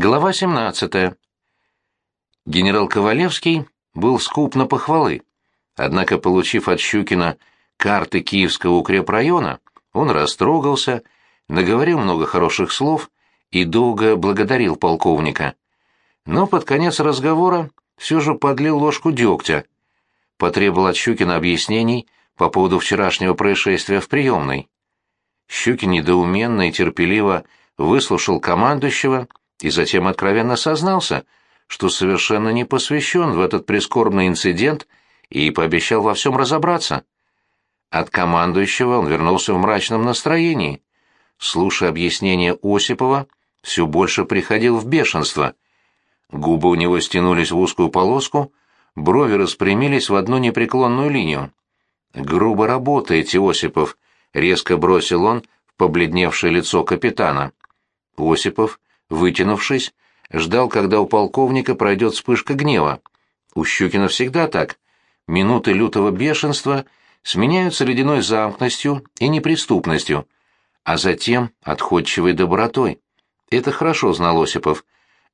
Глава 17. Генерал Ковалевский был скуп на похвалы, однако, получив от Щукина карты Киевского укрепрайона, он растрогался, наговорил много хороших слов и долго благодарил полковника. Но под конец разговора все же подлил ложку дегтя, потребовал от Щукина объяснений по поводу вчерашнего происшествия в приемной. Щукин недоуменно и терпеливо выслушал командующего и затем откровенно сознался, что совершенно не посвящен в этот прискорбный инцидент и пообещал во всем разобраться. От командующего он вернулся в мрачном настроении. Слушая объяснения Осипова, все больше приходил в бешенство. Губы у него стянулись в узкую полоску, брови распрямились в одну непреклонную линию. «Грубо работаете, Осипов», — резко бросил он в побледневшее лицо капитана. Осипов вытянувшись, ждал, когда у полковника пройдет вспышка гнева. У Щукина всегда так. Минуты лютого бешенства сменяются ледяной замкностью и неприступностью, а затем отходчивой добротой. Это хорошо знал Осипов.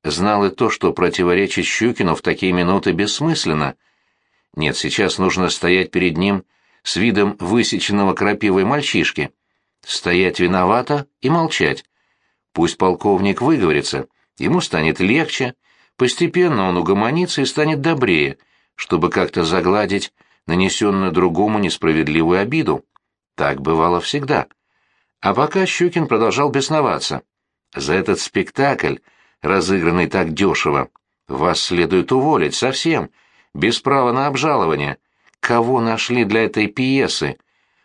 Знал и то, что противоречить Щукину в такие минуты бессмысленно. Нет, сейчас нужно стоять перед ним с видом высеченного крапивой мальчишки. Стоять виновато и молчать. Пусть полковник выговорится, ему станет легче, постепенно он угомонится и станет добрее, чтобы как-то загладить нанесенную другому несправедливую обиду. Так бывало всегда. А пока Щукин продолжал бесноваться. За этот спектакль, разыгранный так дешево, вас следует уволить совсем, без права на обжалование. Кого нашли для этой пьесы?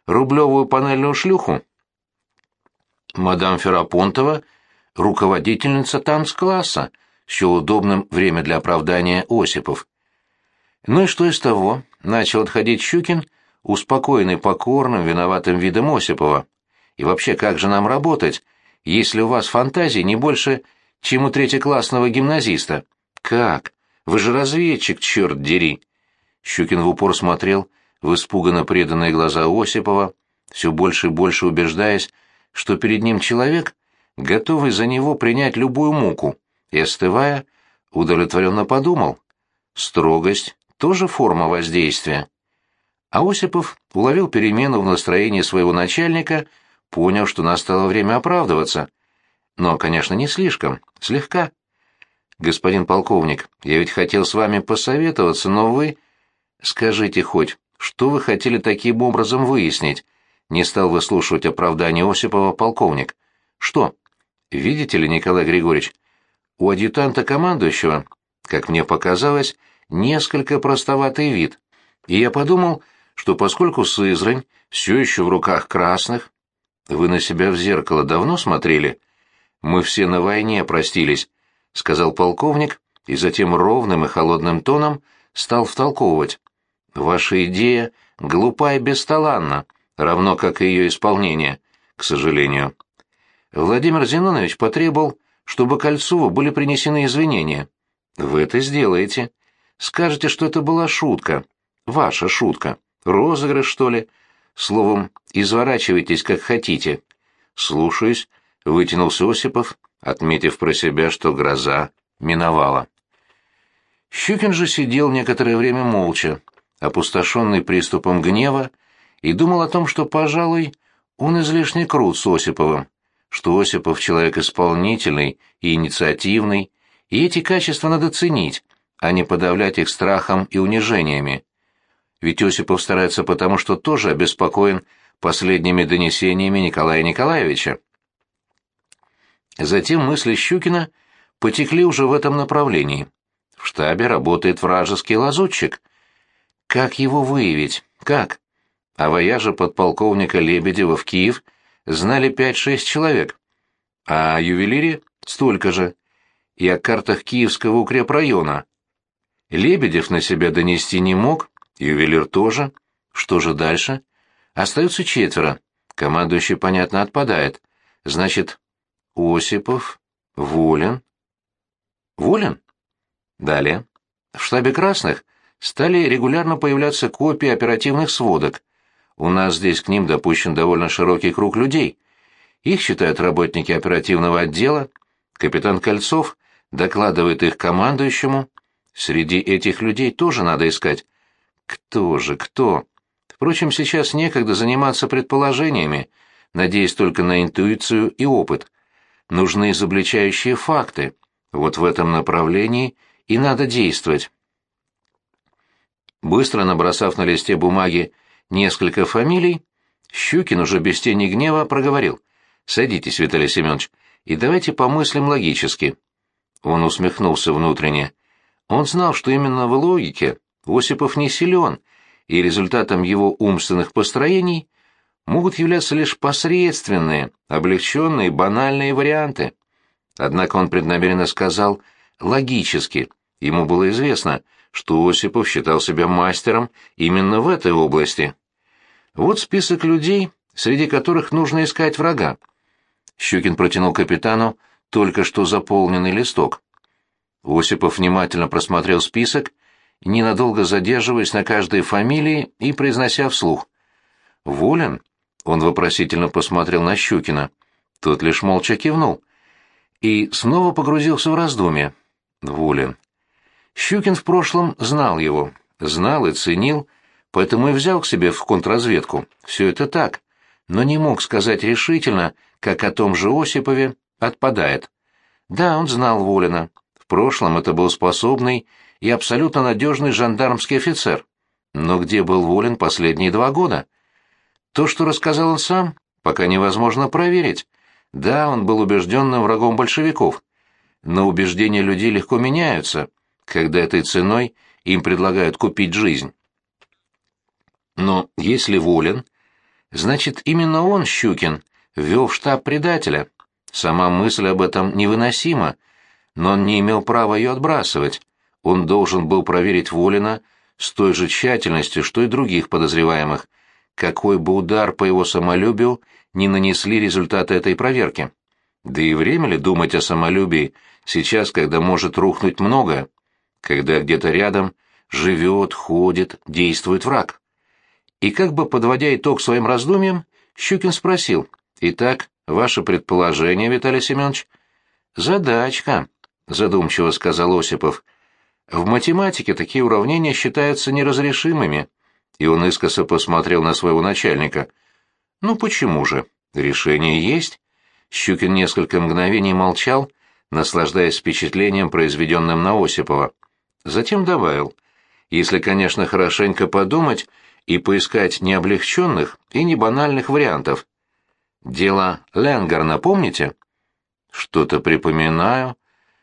Рублевую панельную шлюху? Мадам Ферапонтова руководительница танцкласса, все удобным время для оправдания Осипов. Ну и что из того, начал отходить Щукин, успокоенный покорным, виноватым видом Осипова. И вообще, как же нам работать, если у вас фантазии не больше, чем у третьеклассного гимназиста? Как? Вы же разведчик, черт дери!» Щукин в упор смотрел в испуганно преданные глаза Осипова, все больше и больше убеждаясь, что перед ним человек, готовый за него принять любую муку, и, остывая, удовлетворенно подумал. Строгость — тоже форма воздействия. А Осипов уловил перемену в настроении своего начальника, понял, что настало время оправдываться. Но, конечно, не слишком, слегка. «Господин полковник, я ведь хотел с вами посоветоваться, но вы...» «Скажите хоть, что вы хотели таким образом выяснить?» Не стал выслушивать оправдание Осипова полковник. «Что?» Видите ли, Николай Григорьевич, у адъютанта командующего, как мне показалось, несколько простоватый вид. И я подумал, что поскольку Сызрань все еще в руках красных... Вы на себя в зеркало давно смотрели? Мы все на войне простились, — сказал полковник, и затем ровным и холодным тоном стал втолковывать. Ваша идея глупа и бесталанна, равно как и ее исполнение, к сожалению. Владимир Зинонович потребовал, чтобы Кольцову были принесены извинения. Вы это сделаете. Скажете, что это была шутка. Ваша шутка. Розыгрыш, что ли? Словом, изворачивайтесь, как хотите. Слушаюсь, — вытянулся Осипов, отметив про себя, что гроза миновала. Щукин же сидел некоторое время молча, опустошенный приступом гнева, и думал о том, что, пожалуй, он излишне крут с Осиповым что Осипов человек исполнительный и инициативный, и эти качества надо ценить, а не подавлять их страхом и унижениями. Ведь Осипов старается потому, что тоже обеспокоен последними донесениями Николая Николаевича. Затем мысли Щукина потекли уже в этом направлении. В штабе работает вражеский лазутчик. Как его выявить? Как? А вояжа подполковника Лебедева в Киев – знали пять-шесть человек, а о ювелире столько же, и о картах Киевского укрепрайона. Лебедев на себя донести не мог, ювелир тоже. Что же дальше? Остаются четверо. Командующий, понятно, отпадает. Значит, Осипов, Волин. Волин? Далее. В штабе красных стали регулярно появляться копии оперативных сводок, у нас здесь к ним допущен довольно широкий круг людей. Их считают работники оперативного отдела. Капитан Кольцов докладывает их командующему. Среди этих людей тоже надо искать. Кто же, кто? Впрочем, сейчас некогда заниматься предположениями, надеясь только на интуицию и опыт. Нужны изобличающие факты. Вот в этом направлении и надо действовать. Быстро набросав на листе бумаги несколько фамилий, Щукин уже без тени гнева проговорил. «Садитесь, Виталий Семенович, и давайте помыслим логически». Он усмехнулся внутренне. Он знал, что именно в логике Осипов не силен, и результатом его умственных построений могут являться лишь посредственные, облегченные, банальные варианты. Однако он преднамеренно сказал «логически». Ему было известно, что Осипов считал себя мастером именно в этой области. Вот список людей, среди которых нужно искать врага. Щукин протянул капитану только что заполненный листок. Осипов внимательно просмотрел список, ненадолго задерживаясь на каждой фамилии и произнося вслух. «Волен?» — он вопросительно посмотрел на Щукина. Тот лишь молча кивнул. И снова погрузился в раздумья. «Волен». Щукин в прошлом знал его, знал и ценил, поэтому и взял к себе в контрразведку. Все это так, но не мог сказать решительно, как о том же Осипове, отпадает. Да, он знал Волина. В прошлом это был способный и абсолютно надежный жандармский офицер. Но где был Волин последние два года? То, что рассказал он сам, пока невозможно проверить. Да, он был убежденным врагом большевиков. Но убеждения людей легко меняются, когда этой ценой им предлагают купить жизнь. Но если волен, значит именно он, Щукин, ввел в штаб предателя. Сама мысль об этом невыносима, но он не имел права ее отбрасывать. Он должен был проверить Волина с той же тщательностью, что и других подозреваемых, какой бы удар по его самолюбию не нанесли результаты этой проверки. Да и время ли думать о самолюбии сейчас, когда может рухнуть многое? когда где-то рядом живет, ходит, действует враг. И как бы подводя итог своим раздумьям, Щукин спросил, «Итак, ваше предположение, Виталий Семенович?» «Задачка», — задумчиво сказал Осипов. «В математике такие уравнения считаются неразрешимыми». И он искоса посмотрел на своего начальника. «Ну почему же? Решение есть?» Щукин несколько мгновений молчал, наслаждаясь впечатлением, произведенным на Осипова. Затем добавил, если, конечно, хорошенько подумать и поискать не облегченных и не банальных вариантов. Дело Ленгарна помните? Что-то припоминаю.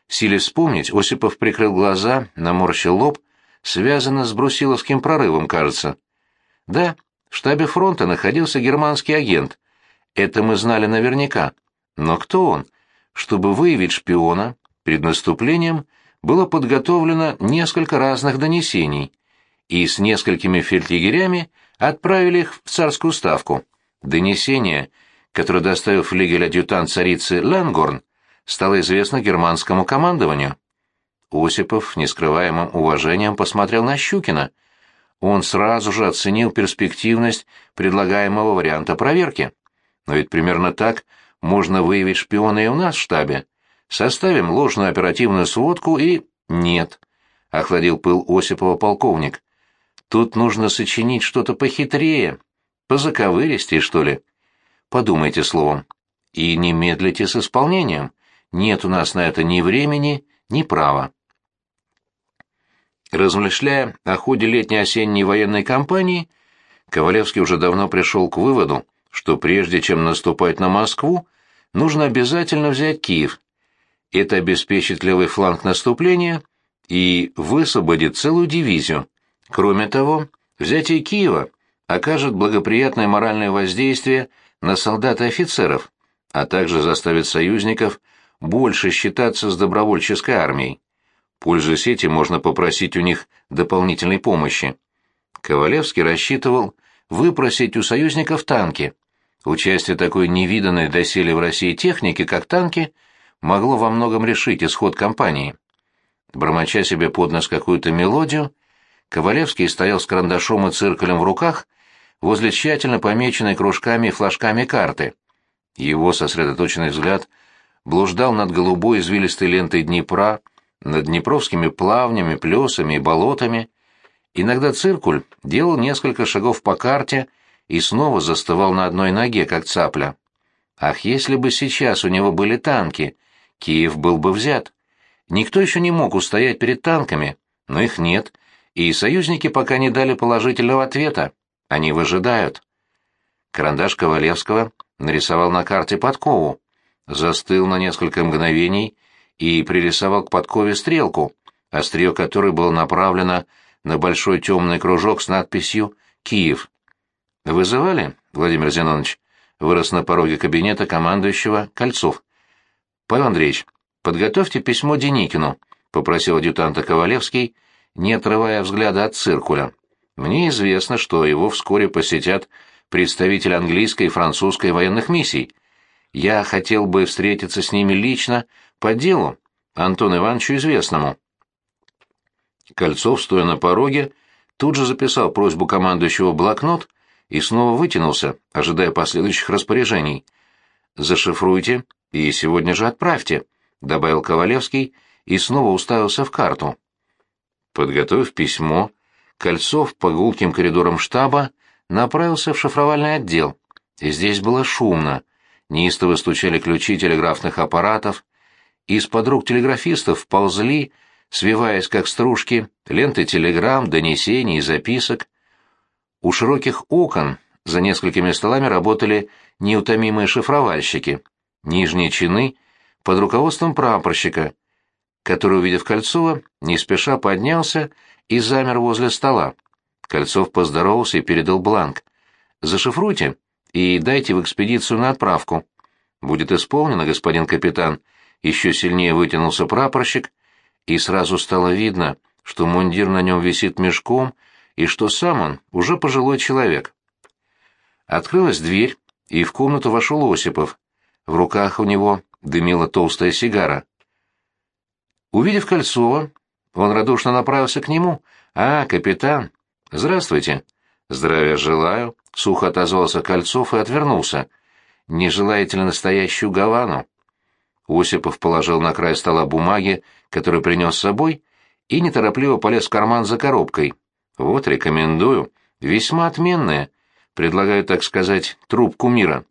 Силясь вспомнить, Осипов прикрыл глаза, наморщил лоб, связано с брусиловским прорывом, кажется. Да, в штабе фронта находился германский агент. Это мы знали наверняка. Но кто он? Чтобы выявить шпиона, перед наступлением было подготовлено несколько разных донесений, и с несколькими фельдъегерями отправили их в царскую ставку. Донесение, которое доставил флигель-адъютант царицы Ленгорн, стало известно германскому командованию. Осипов, нескрываемым уважением, посмотрел на Щукина. Он сразу же оценил перспективность предлагаемого варианта проверки. Но ведь примерно так можно выявить шпиона и у нас в штабе. Составим ложную оперативную сводку и... Нет, — охладил пыл Осипова полковник. Тут нужно сочинить что-то похитрее, позаковыристее, что ли. Подумайте словом. И не медлите с исполнением. Нет у нас на это ни времени, ни права. Размышляя о ходе летней-осенней военной кампании, Ковалевский уже давно пришел к выводу, что прежде чем наступать на Москву, нужно обязательно взять Киев, это обеспечит левый фланг наступления и высвободит целую дивизию. Кроме того, взятие Киева окажет благоприятное моральное воздействие на солдат и офицеров, а также заставит союзников больше считаться с добровольческой армией. Пользуясь этим, можно попросить у них дополнительной помощи. Ковалевский рассчитывал выпросить у союзников танки. Участие такой невиданной доселе в России техники, как танки – могло во многом решить исход кампании. Бормоча себе под нос какую-то мелодию, Ковалевский стоял с карандашом и циркулем в руках возле тщательно помеченной кружками и флажками карты. Его сосредоточенный взгляд блуждал над голубой извилистой лентой Днепра, над днепровскими плавнями, плесами и болотами. Иногда циркуль делал несколько шагов по карте и снова застывал на одной ноге, как цапля. Ах, если бы сейчас у него были танки, Киев был бы взят. Никто еще не мог устоять перед танками, но их нет, и союзники пока не дали положительного ответа. Они выжидают. Карандаш Ковалевского нарисовал на карте подкову, застыл на несколько мгновений и пририсовал к подкове стрелку, острие которой было направлено на большой темный кружок с надписью «Киев». «Вызывали, Владимир Зинонович?» Вырос на пороге кабинета командующего Кольцов. «Павел Андреевич, подготовьте письмо Деникину», — попросил адъютанта Ковалевский, не отрывая взгляда от циркуля. «Мне известно, что его вскоре посетят представители английской и французской военных миссий. Я хотел бы встретиться с ними лично по делу, Антону Ивановичу известному. Кольцов, стоя на пороге, тут же записал просьбу командующего блокнот и снова вытянулся, ожидая последующих распоряжений. «Зашифруйте и сегодня же отправьте», — добавил Ковалевский и снова уставился в карту. Подготовив письмо, Кольцов по гулким коридорам штаба направился в шифровальный отдел. Здесь было шумно. Неистово стучали ключи телеграфных аппаратов. Из-под рук телеграфистов ползли, свиваясь как стружки, ленты телеграмм, донесений и записок. У широких окон за несколькими столами работали неутомимые шифровальщики. Нижние чины под руководством прапорщика, который, увидев Кольцова, не спеша поднялся и замер возле стола. Кольцов поздоровался и передал бланк. «Зашифруйте и дайте в экспедицию на отправку». «Будет исполнено, господин капитан». Еще сильнее вытянулся прапорщик, и сразу стало видно, что мундир на нем висит мешком и что сам он уже пожилой человек. Открылась дверь, и в комнату вошел Осипов. В руках у него дымила толстая сигара. Увидев Кольцова, он радушно направился к нему. «А, капитан, «Здравствуйте». «Здравия желаю», — сухо отозвался Кольцов и отвернулся. «Не желаете ли настоящую Гавану?» Осипов положил на край стола бумаги, которые принес с собой, и неторопливо полез в карман за коробкой. «Вот, рекомендую. Весьма отменная. Предлагаю, так сказать, трубку мира».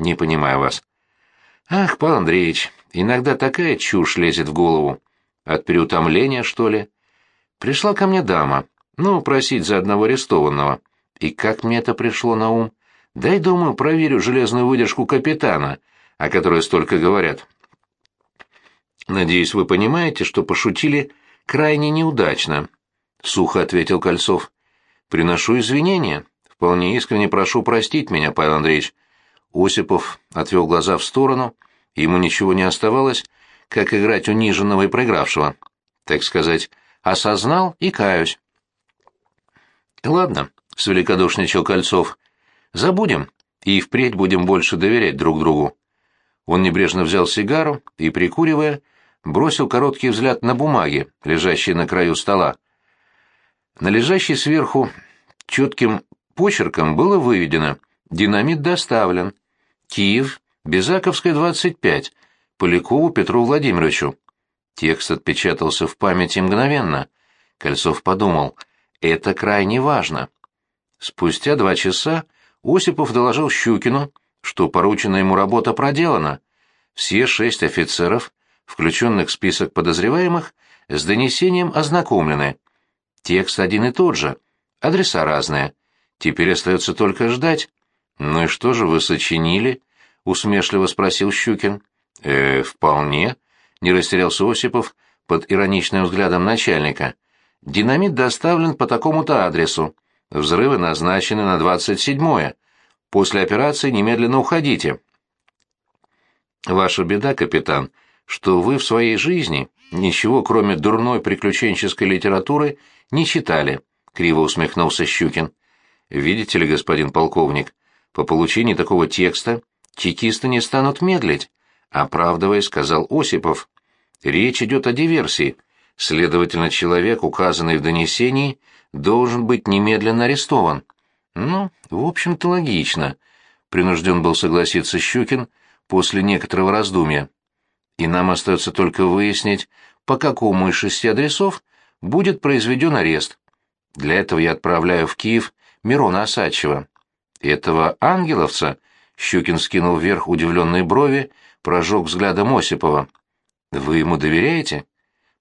«Не понимаю вас». «Ах, Павел Андреевич, иногда такая чушь лезет в голову. От переутомления, что ли?» Пришла ко мне дама, ну, просить за одного арестованного. И как мне это пришло на ум? Дай, думаю, проверю железную выдержку капитана, о которой столько говорят. Надеюсь, вы понимаете, что пошутили крайне неудачно, — сухо ответил Кольцов. Приношу извинения. Вполне искренне прошу простить меня, Павел Андреевич. Осипов отвел глаза в сторону, ему ничего не оставалось, как играть униженного и проигравшего. Так сказать, осознал и каюсь. «Ладно», — свеликодушничал Кольцов, — «забудем и впредь будем больше доверять друг другу». Он небрежно взял сигару и, прикуривая, бросил короткий взгляд на бумаги, лежащие на краю стола. На лежащей сверху четким почерком было выведено «Динамит доставлен. Киев, Безаковская, 25, Полякову Петру Владимировичу». Текст отпечатался в памяти мгновенно. Кольцов подумал — это крайне важно. Спустя два часа Осипов доложил Щукину, что порученная ему работа проделана. Все шесть офицеров, включенных в список подозреваемых, с донесением ознакомлены. Текст один и тот же, адреса разные. Теперь остается только ждать. «Ну и что же вы сочинили?» — усмешливо спросил Щукин. «Э, вполне», — не растерялся Осипов под ироничным взглядом начальника. Динамит доставлен по такому-то адресу. Взрывы назначены на 27-е. После операции немедленно уходите. Ваша беда, капитан, что вы в своей жизни ничего, кроме дурной приключенческой литературы, не читали, криво усмехнулся Щукин. Видите ли, господин полковник, по получении такого текста чекисты не станут медлить, оправдываясь, сказал Осипов. Речь идет о диверсии, Следовательно, человек, указанный в донесении, должен быть немедленно арестован. Ну, в общем-то, логично. Принужден был согласиться Щукин после некоторого раздумья. и нам остается только выяснить, по какому из шести адресов будет произведен арест. Для этого я отправляю в Киев Мирона Осадчева. Этого ангеловца Щукин скинул вверх удивленные брови, прожег взглядом Осипова. «Вы ему доверяете?»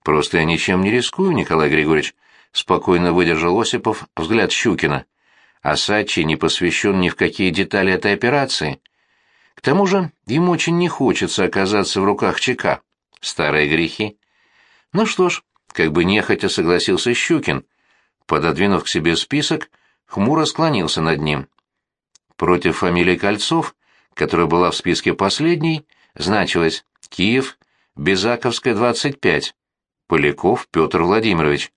«Просто я ничем не рискую, Николай Григорьевич», — спокойно выдержал Осипов взгляд Щукина. «Осадчий не посвящен ни в какие детали этой операции. К тому же ему очень не хочется оказаться в руках ЧК. Старые грехи». «Ну что ж», — как бы нехотя согласился Щукин. Пододвинув к себе список, хмуро склонился над ним. Против фамилии Кольцов, которая была в списке последней, значилось Киев, Безаковская, 25, Поляков Петр Владимирович.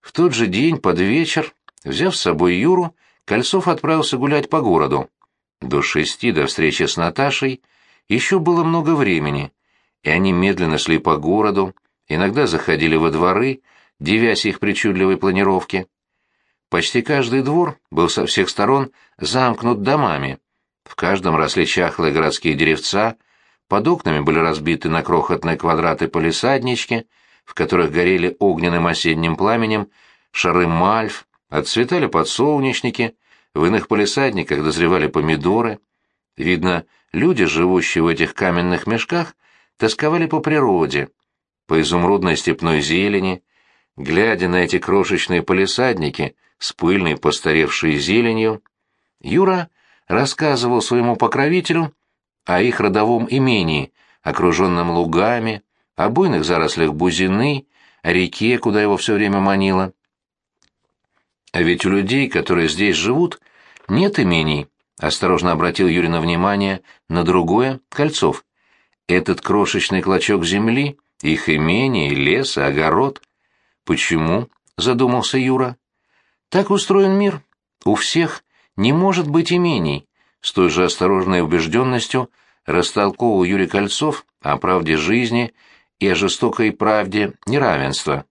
В тот же день под вечер, взяв с собой Юру, Кольцов отправился гулять по городу. До шести, до встречи с Наташей, еще было много времени, и они медленно шли по городу, иногда заходили во дворы, девясь их причудливой планировке. Почти каждый двор был со всех сторон замкнут домами. В каждом росли чахлые городские деревца, под окнами были разбиты на крохотные квадраты полисаднички, в которых горели огненным осенним пламенем шары мальв, отцветали подсолнечники, в иных полисадниках дозревали помидоры. Видно, люди, живущие в этих каменных мешках, тосковали по природе, по изумрудной степной зелени, глядя на эти крошечные полисадники — с пыльной постаревшей зеленью, Юра рассказывал своему покровителю о их родовом имении, окруженном лугами, о буйных зарослях бузины, о реке, куда его все время манило. А ведь у людей, которые здесь живут, нет имений, осторожно обратил Юрина внимание на другое, Кольцов. Этот крошечный клочок земли, их имение, лес, огород. Почему? задумался Юра. Так устроен мир. У всех не может быть имений. С той же осторожной убежденностью растолковывал Юрий Кольцов о правде жизни и о жестокой правде неравенства.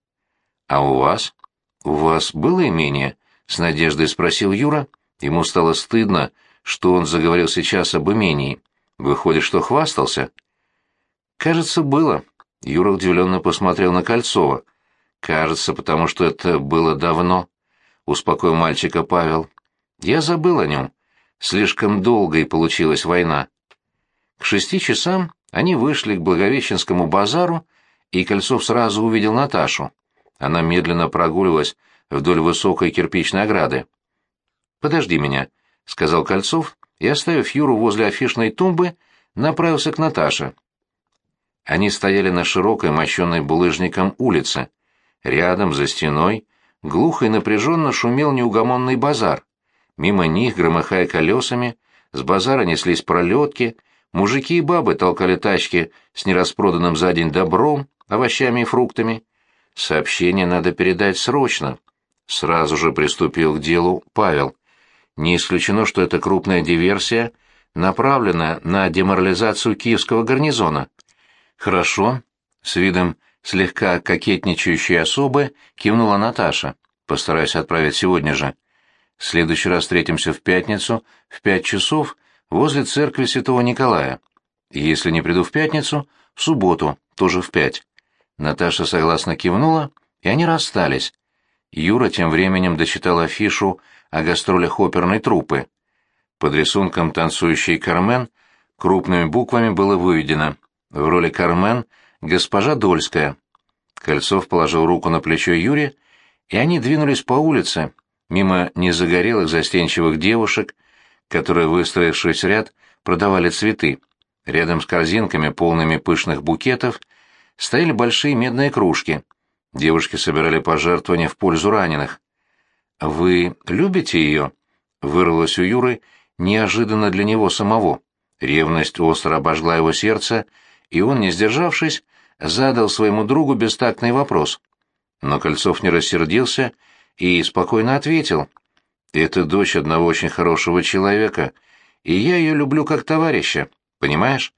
«А у вас? У вас было имение?» — с надеждой спросил Юра. Ему стало стыдно, что он заговорил сейчас об имении. Выходит, что хвастался? «Кажется, было». Юра удивленно посмотрел на Кольцова. «Кажется, потому что это было давно» успокоил мальчика Павел. Я забыл о нем. Слишком долгой получилась война. К шести часам они вышли к Благовещенскому базару, и Кольцов сразу увидел Наташу. Она медленно прогуливалась вдоль высокой кирпичной ограды. «Подожди меня», — сказал Кольцов, и, оставив Юру возле афишной тумбы, направился к Наташе. Они стояли на широкой, мощенной булыжником улице. Рядом, за стеной, глухо и напряженно шумел неугомонный базар. Мимо них, громыхая колесами, с базара неслись пролетки, мужики и бабы толкали тачки с нераспроданным за день добром, овощами и фруктами. Сообщение надо передать срочно. Сразу же приступил к делу Павел. Не исключено, что это крупная диверсия, направленная на деморализацию киевского гарнизона. Хорошо, с видом слегка кокетничающей особы, кивнула Наташа. «Постараюсь отправить сегодня же. В следующий раз встретимся в пятницу в пять часов возле церкви святого Николая. Если не приду в пятницу, в субботу, тоже в пять». Наташа согласно кивнула, и они расстались. Юра тем временем дочитал афишу о гастролях оперной труппы. Под рисунком танцующей Кармен крупными буквами было выведено в роли Кармен госпожа Дольская. Кольцов положил руку на плечо Юрия, и они двинулись по улице, мимо незагорелых застенчивых девушек, которые, выстроившись ряд, продавали цветы. Рядом с корзинками, полными пышных букетов, стояли большие медные кружки. Девушки собирали пожертвования в пользу раненых. «Вы любите ее?» — вырвалось у Юры неожиданно для него самого. Ревность остро обожгла его сердце, и он, не сдержавшись, задал своему другу бестактный вопрос. Но Кольцов не рассердился и спокойно ответил. «Это дочь одного очень хорошего человека, и я ее люблю как товарища, понимаешь?»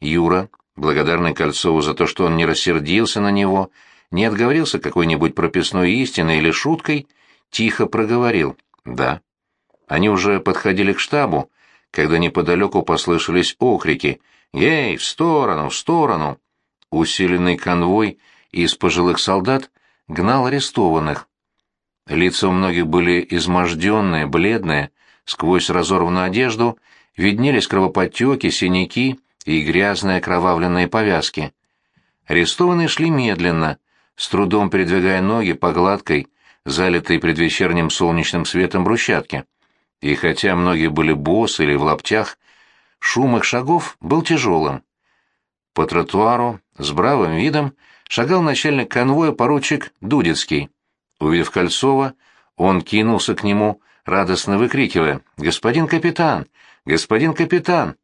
Юра, благодарный Кольцову за то, что он не рассердился на него, не отговорился какой-нибудь прописной истиной или шуткой, тихо проговорил «да». Они уже подходили к штабу, когда неподалеку послышались окрики, «Ей, в сторону, в сторону!» Усиленный конвой из пожилых солдат гнал арестованных. Лица у многих были изможденные, бледные, сквозь разорванную одежду виднелись кровоподтеки, синяки и грязные окровавленные повязки. Арестованные шли медленно, с трудом передвигая ноги по гладкой, залитой предвечерним солнечным светом брусчатке. И хотя многие были босы или в лаптях, шум их шагов был тяжелым. По тротуару с бравым видом шагал начальник конвоя поручик Дудецкий. Увидев Кольцова, он кинулся к нему, радостно выкрикивая «Господин капитан! Господин капитан!»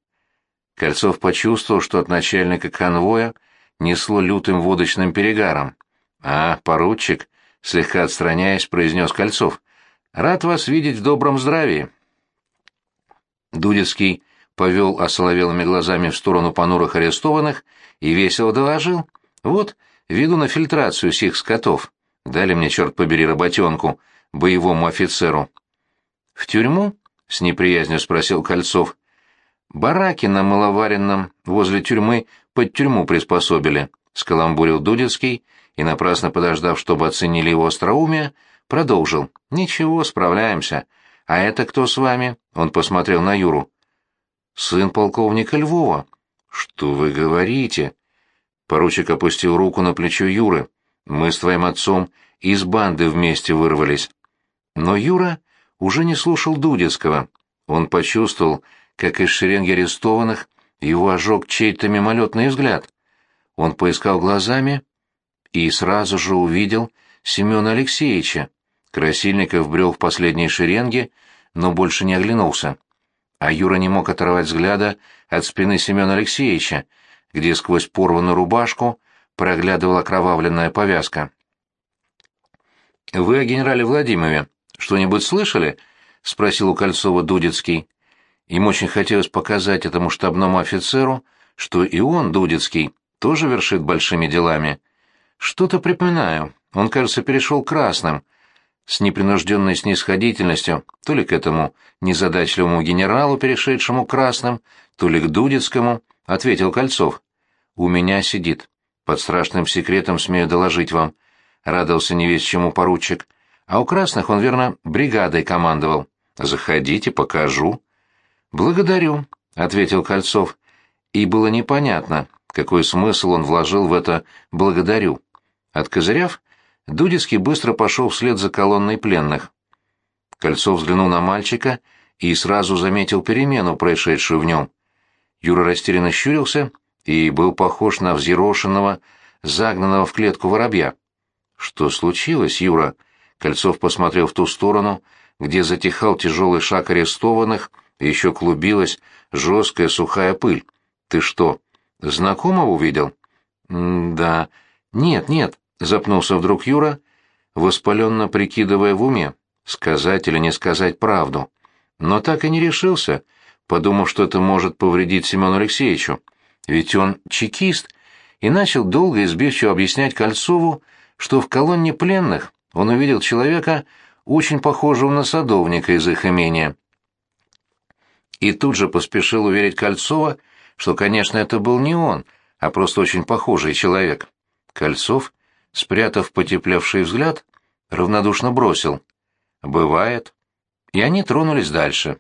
Кольцов почувствовал, что от начальника конвоя несло лютым водочным перегаром. «А, поручик!» — слегка отстраняясь, произнес Кольцов. «Рад вас видеть в добром здравии». Дудецкий повел осоловелыми глазами в сторону понурых арестованных и весело доложил. «Вот, веду на фильтрацию сих скотов. Дали мне, черт побери, работенку, боевому офицеру». «В тюрьму?» — с неприязнью спросил Кольцов. «Бараки на маловаренном возле тюрьмы под тюрьму приспособили», — скаламбурил Дудецкий и, напрасно подождав, чтобы оценили его остроумие, продолжил. «Ничего, справляемся. А это кто с вами?» — он посмотрел на Юру. «Сын полковника Львова». «Что вы говорите?» Поручик опустил руку на плечо Юры. «Мы с твоим отцом из банды вместе вырвались». Но Юра уже не слушал Дудецкого. Он почувствовал, как из шеренги арестованных его ожег чей-то мимолетный взгляд. Он поискал глазами и сразу же увидел Семена Алексеевича. Красильников брел в последней шеренге, но больше не оглянулся. А Юра не мог оторвать взгляда от спины Семена Алексеевича, где сквозь порванную рубашку проглядывала кровавленная повязка. «Вы о генерале Владимирове что-нибудь слышали?» — спросил у Кольцова Дудецкий. Им очень хотелось показать этому штабному офицеру, что и он, Дудецкий, тоже вершит большими делами. Что-то припоминаю. Он, кажется, перешел красным. С непринужденной снисходительностью, то ли к этому незадачливому генералу, перешедшему красным, то ли к Дудецкому, ответил Кольцов. «У меня сидит. Под страшным секретом смею доложить вам», — радовался не весь чему поручик. «А у красных он, верно, бригадой командовал. Заходите, покажу». «Благодарю», — ответил Кольцов. И было непонятно, какой смысл он вложил в это «благодарю». Откозыряв, Дудецкий быстро пошел вслед за колонной пленных. Кольцов взглянул на мальчика и сразу заметил перемену, происшедшую в нем. Юра растерянно щурился и был похож на взъерошенного, загнанного в клетку воробья. «Что случилось, Юра?» Кольцов посмотрел в ту сторону, где затихал тяжелый шаг арестованных — еще клубилась жесткая сухая пыль. «Ты что, знакомого увидел?» «Да». «Нет, нет», — запнулся вдруг Юра, воспаленно прикидывая в уме, сказать или не сказать правду. Но так и не решился, подумав, что это может повредить Семену Алексеевичу. Ведь он чекист, и начал долго и сбивчиво объяснять Кольцову, что в колонне пленных он увидел человека, очень похожего на садовника из их имения и тут же поспешил уверить Кольцова, что, конечно, это был не он, а просто очень похожий человек. Кольцов, спрятав потеплевший взгляд, равнодушно бросил. «Бывает». И они тронулись дальше.